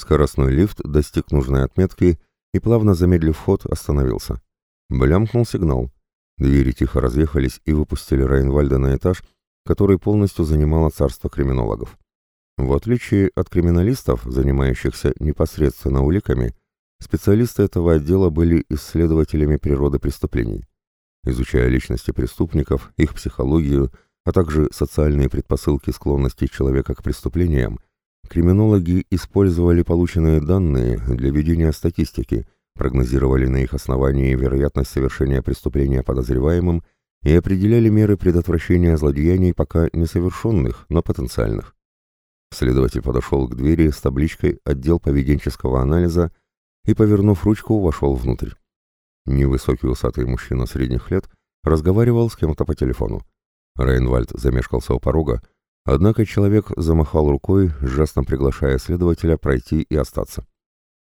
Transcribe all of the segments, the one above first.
Скоростной лифт достиг нужной отметки и, плавно замедлив ход, остановился. Блямкнул сигнал. Двери тихо разъехались и выпустили Райнвальда на этаж, который полностью занимало царство криминологов. В отличие от криминалистов, занимающихся непосредственно уликами, специалисты этого отдела были исследователями природы преступлений. Изучая личности преступников, их психологию, а также социальные предпосылки склонности человека к преступлениям, Криминологи использовали полученные данные для ведения статистики, прогнозировали на их основании вероятность совершения преступления подозреваемым и определяли меры предотвращения злодеяний пока несовершенных, но потенциальных. Следователь подошел к двери с табличкой «Отдел поведенческого анализа» и, повернув ручку, вошел внутрь. Невысокий усатый мужчина средних лет разговаривал с кем-то по телефону. Рейнвальд замешкался у порога, Однако человек замахал рукой, жестом приглашая следователя пройти и остаться.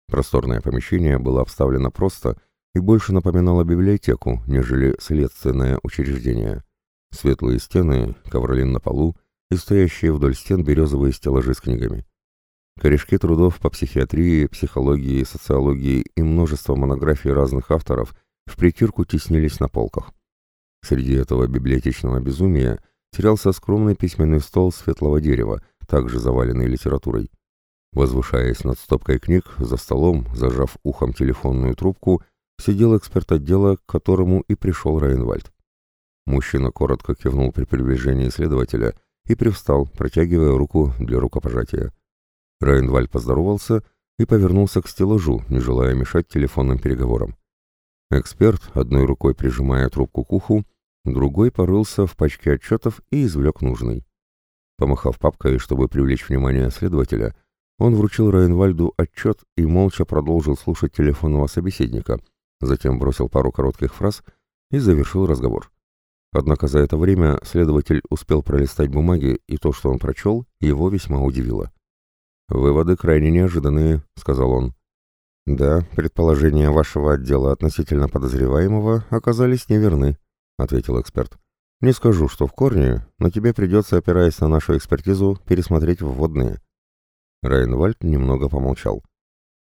Просторное помещение было обставлено просто и больше напоминало библиотеку, нежели следственное учреждение. Светлые стены, ковролин на полу и стоящие вдоль стен березовые стеллажи с книгами. Корешки трудов по психиатрии, психологии, социологии и множество монографий разных авторов в притирку теснились на полках. Среди этого библиотечного безумия – терялся скромный письменный стол светлого дерева, также заваленный литературой. Возвышаясь над стопкой книг, за столом, зажав ухом телефонную трубку, сидел эксперт отдела, к которому и пришел Рейнвальд. Мужчина коротко кивнул при приближении следователя и привстал, протягивая руку для рукопожатия. Рейнвальд поздоровался и повернулся к стеллажу, не желая мешать телефонным переговорам. Эксперт, одной рукой прижимая трубку к уху, Другой порылся в пачке отчетов и извлек нужный. Помахав папкой, чтобы привлечь внимание следователя, он вручил Райнвальду отчет и молча продолжил слушать телефонного собеседника, затем бросил пару коротких фраз и завершил разговор. Однако за это время следователь успел пролистать бумаги, и то, что он прочел, его весьма удивило. «Выводы крайне неожиданные», — сказал он. «Да, предположения вашего отдела относительно подозреваемого оказались неверны», — ответил эксперт. «Не скажу, что в корне, но тебе придется, опираясь на нашу экспертизу, пересмотреть вводные». Райнвальд немного помолчал.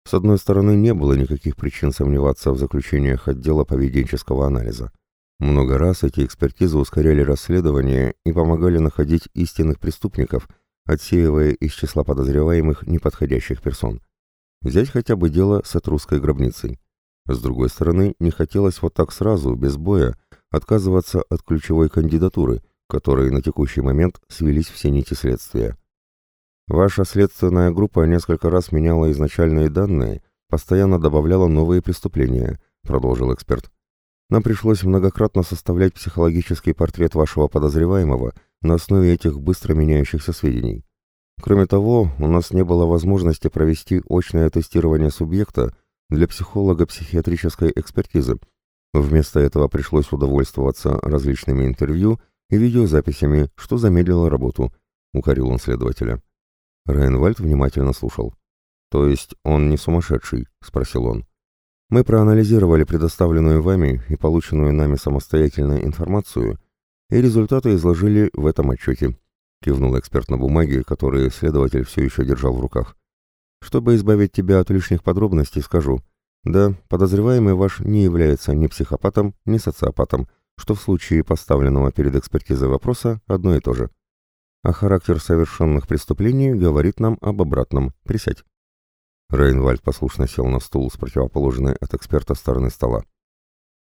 С одной стороны, не было никаких причин сомневаться в заключениях отдела поведенческого анализа. Много раз эти экспертизы ускоряли расследование и помогали находить истинных преступников, отсеивая из числа подозреваемых неподходящих персон. Взять хотя бы дело с этрусской гробницей. С другой стороны, не хотелось вот так сразу, без боя, отказываться от ключевой кандидатуры, которой на текущий момент свелись все нити следствия. Ваша следственная группа несколько раз меняла изначальные данные, постоянно добавляла новые преступления, продолжил эксперт. Нам пришлось многократно составлять психологический портрет вашего подозреваемого на основе этих быстро меняющихся сведений. Кроме того, у нас не было возможности провести очное тестирование субъекта для психолого-психиатрической экспертизы, Вместо этого пришлось удовольствоваться различными интервью и видеозаписями, что замедлило работу, укорил он следователя. Райнвальд внимательно слушал. «То есть он не сумасшедший?» — спросил он. «Мы проанализировали предоставленную вами и полученную нами самостоятельную информацию, и результаты изложили в этом отчете», — кивнул эксперт на бумаге, которые следователь все еще держал в руках. «Чтобы избавить тебя от лишних подробностей, скажу — да, подозреваемый ваш не является ни психопатом, ни социопатом, что в случае поставленного перед экспертизой вопроса одно и то же. А характер совершенных преступлений говорит нам об обратном. Присядь. Рейнвальд послушно сел на стул с противоположной от эксперта стороны стола.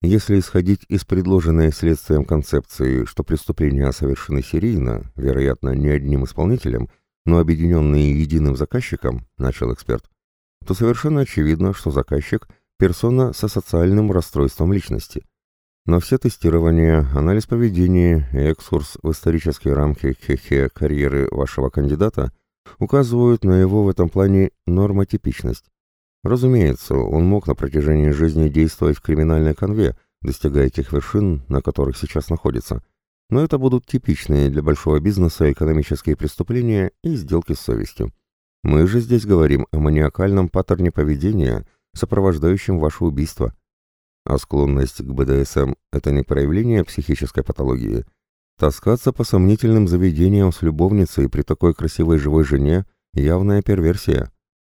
Если исходить из предложенной следствием концепции, что преступления совершены серийно, вероятно, не одним исполнителем, но объединенные единым заказчиком, начал эксперт, то совершенно очевидно, что заказчик – персона со социальным расстройством личности. Но все тестирования, анализ поведения и экскурс в исторические рамки хе-хе карьеры вашего кандидата указывают на его в этом плане нормотипичность. Разумеется, он мог на протяжении жизни действовать в криминальной конве, достигая тех вершин, на которых сейчас находится. Но это будут типичные для большого бизнеса экономические преступления и сделки с совестью. Мы же здесь говорим о маниакальном паттерне поведения, сопровождающем ваше убийство. А склонность к БДСМ – это не проявление психической патологии. Таскаться по сомнительным заведениям с любовницей при такой красивой живой жене – явная перверсия.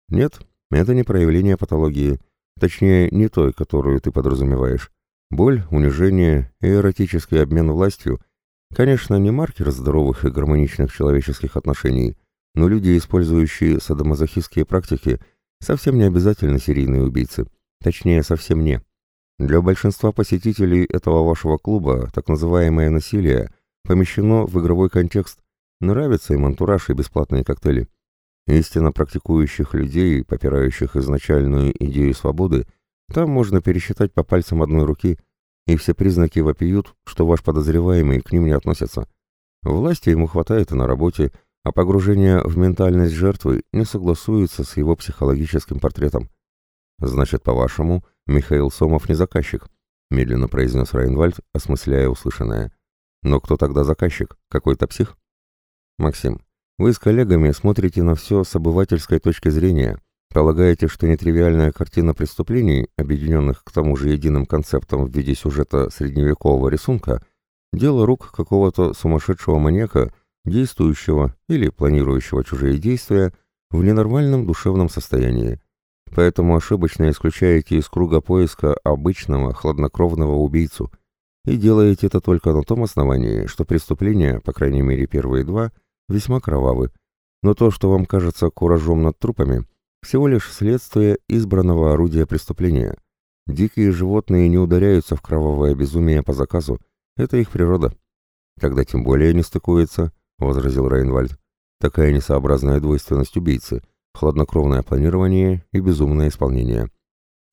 Нет, это не проявление патологии, точнее, не той, которую ты подразумеваешь. Боль, унижение и эротический обмен властью – конечно, не маркер здоровых и гармоничных человеческих отношений, но люди, использующие садомазохистские практики, совсем не обязательно серийные убийцы. Точнее, совсем не. Для большинства посетителей этого вашего клуба так называемое насилие помещено в игровой контекст. Нравится им антураж и бесплатные коктейли. Истинно практикующих людей, попирающих изначальную идею свободы, там можно пересчитать по пальцам одной руки, и все признаки вопиют, что ваш подозреваемый к ним не относится. Власти ему хватает и на работе, а погружение в ментальность жертвы не согласуется с его психологическим портретом. «Значит, по-вашему, Михаил Сомов не заказчик», — медленно произнес Райнвальд, осмысляя услышанное. «Но кто тогда заказчик? Какой-то псих?» «Максим, вы с коллегами смотрите на все с обывательской точки зрения, полагаете, что нетривиальная картина преступлений, объединенных к тому же единым концептом в виде сюжета средневекового рисунка, дело рук какого-то сумасшедшего маньяка, действующего или планирующего чужие действия в ненормальном душевном состоянии. Поэтому ошибочно исключаете из круга поиска обычного хладнокровного убийцу и делаете это только на том основании, что преступления, по крайней мере первые два – весьма кровавы, но то, что вам кажется куражом над трупами, всего лишь следствие избранного орудия преступления. Дикие животные не ударяются в кровавое безумие по заказу, это их природа. Когда тем более не стыкуется, — возразил Рейнвальд, — такая несообразная двойственность убийцы, хладнокровное планирование и безумное исполнение.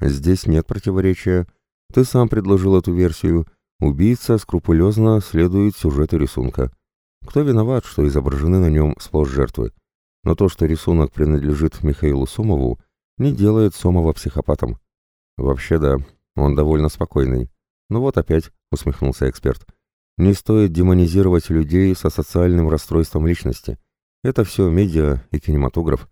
Здесь нет противоречия. Ты сам предложил эту версию. Убийца скрупулезно следует сюжету рисунка. Кто виноват, что изображены на нем сплошь жертвы? Но то, что рисунок принадлежит Михаилу Сомову, не делает Сомова психопатом. Вообще да, он довольно спокойный. Ну вот опять, усмехнулся эксперт. Не стоит демонизировать людей со социальным расстройством личности. Это все медиа и кинематограф.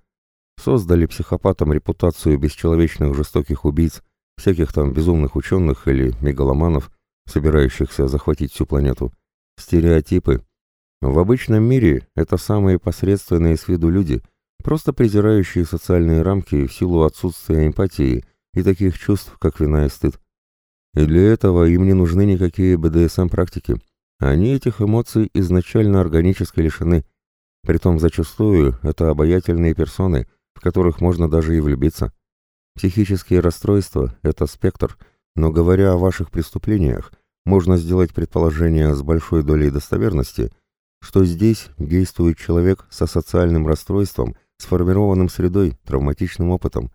Создали психопатам репутацию бесчеловечных жестоких убийц, всяких там безумных ученых или мегаломанов, собирающихся захватить всю планету. Стереотипы, в обычном мире это самые посредственные с виду люди, просто презирающие социальные рамки в силу отсутствия эмпатии и таких чувств, как вина и стыд. И для этого им не нужны никакие БДСМ-практики. Они этих эмоций изначально органически лишены. Притом зачастую это обаятельные персоны, в которых можно даже и влюбиться. Психические расстройства – это спектр, но говоря о ваших преступлениях, можно сделать предположение с большой долей достоверности – что здесь действует человек со социальным расстройством, сформированным средой, травматичным опытом.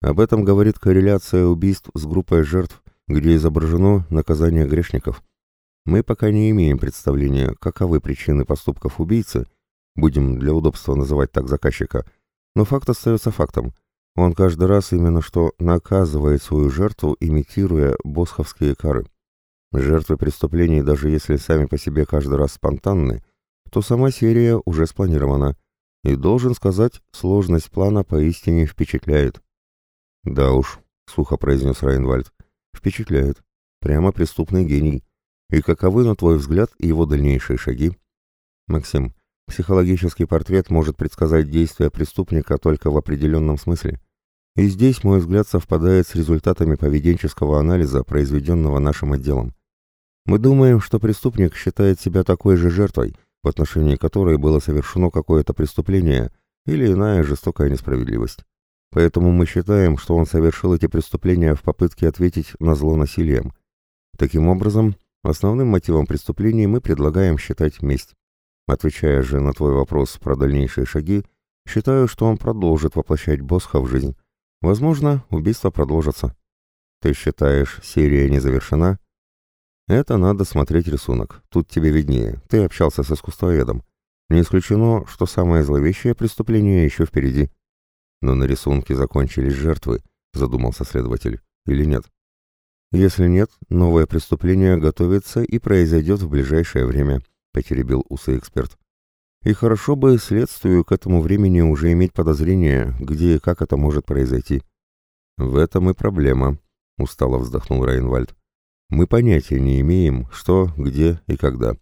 Об этом говорит корреляция убийств с группой жертв, где изображено наказание грешников. Мы пока не имеем представления, каковы причины поступков убийцы, будем для удобства называть так заказчика, но факт остается фактом. Он каждый раз именно что наказывает свою жертву, имитируя босховские кары. Жертвы преступлений, даже если сами по себе каждый раз спонтанны, то сама серия уже спланирована, и, должен сказать, сложность плана поистине впечатляет. «Да уж», — сухо произнес Райнвальд, — «впечатляет. Прямо преступный гений. И каковы, на твой взгляд, его дальнейшие шаги?» «Максим, психологический портрет может предсказать действия преступника только в определенном смысле. И здесь мой взгляд совпадает с результатами поведенческого анализа, произведенного нашим отделом. Мы думаем, что преступник считает себя такой же жертвой, в отношении которой было совершено какое-то преступление или иная жестокая несправедливость. Поэтому мы считаем, что он совершил эти преступления в попытке ответить на зло насилием. Таким образом, основным мотивом преступлений мы предлагаем считать месть. Отвечая же на твой вопрос про дальнейшие шаги, считаю, что он продолжит воплощать Босха в жизнь. Возможно, убийство продолжится. Ты считаешь, серия не завершена? Это надо смотреть рисунок. Тут тебе виднее. Ты общался с искусствоведом. Не исключено, что самое зловещее преступление еще впереди. Но на рисунке закончились жертвы, задумался следователь. Или нет? Если нет, новое преступление готовится и произойдет в ближайшее время, потеребил усы эксперт. И хорошо бы следствию к этому времени уже иметь подозрение, где и как это может произойти. В этом и проблема, устало вздохнул Рейнвальд. Мы понятия не имеем, что, где и когда.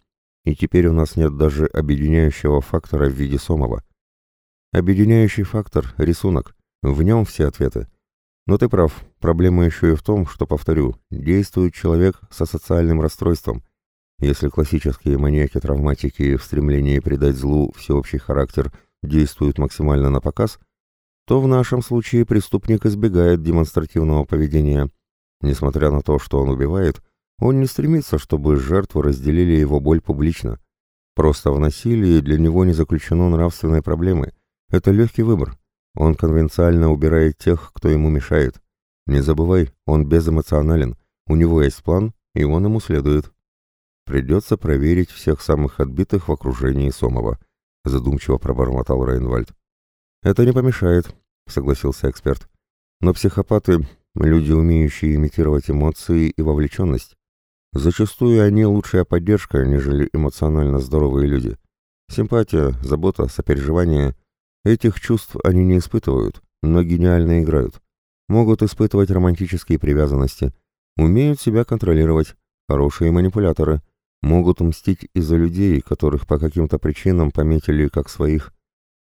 И теперь у нас нет даже объединяющего фактора в виде Сомова. Объединяющий фактор — рисунок, В нем все ответы. Но ты прав, проблема еще и в том, что, повторю, действует человек со социальным расстройством. Если классические маньяки-травматики в стремлении придать злу всеобщий характер действуют максимально на показ, то в нашем случае преступник избегает демонстративного поведения. Несмотря на то, что он убивает, он не стремится, чтобы жертвы разделили его боль публично. Просто в насилии для него не заключено нравственной проблемы. Это легкий выбор. Он конвенциально убирает тех, кто ему мешает. Не забывай, он безэмоционален, у него есть план, и он ему следует. Придется проверить всех самых отбитых в окружении Сомова, задумчиво пробормотал Рейнвальд. Это не помешает, согласился эксперт. Но психопаты — люди, умеющие имитировать эмоции и вовлеченность. Зачастую они лучшая поддержка, нежели эмоционально здоровые люди. Симпатия, забота, сопереживание Этих чувств они не испытывают, но гениально играют. Могут испытывать романтические привязанности, умеют себя контролировать, хорошие манипуляторы, могут мстить из-за людей, которых по каким-то причинам пометили как своих.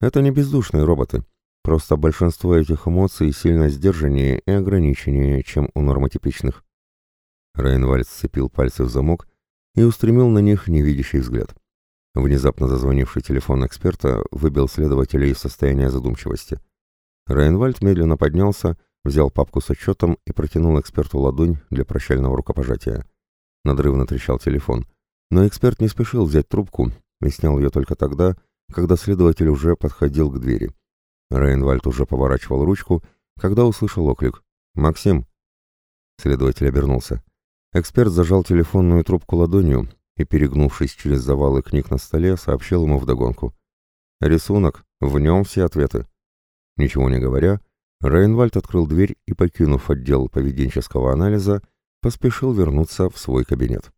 Это не бездушные роботы. Просто большинство этих эмоций сильно сдержаннее и ограниченнее, чем у нормотипичных. Рейнвальд сцепил пальцы в замок и устремил на них невидящий взгляд. Внезапно зазвонивший телефон эксперта выбил следователя из состояния задумчивости. Рейнвальд медленно поднялся, взял папку с отчетом и протянул эксперту ладонь для прощального рукопожатия. Надрывно трещал телефон. Но эксперт не спешил взять трубку и снял ее только тогда, когда следователь уже подходил к двери. Рейнвальд уже поворачивал ручку, когда услышал оклик. «Максим!» Следователь обернулся. Эксперт зажал телефонную трубку ладонью и, перегнувшись через завалы книг на столе, сообщил ему вдогонку. «Рисунок, в нем все ответы». Ничего не говоря, Рейнвальд открыл дверь и, покинув отдел поведенческого анализа, поспешил вернуться в свой кабинет.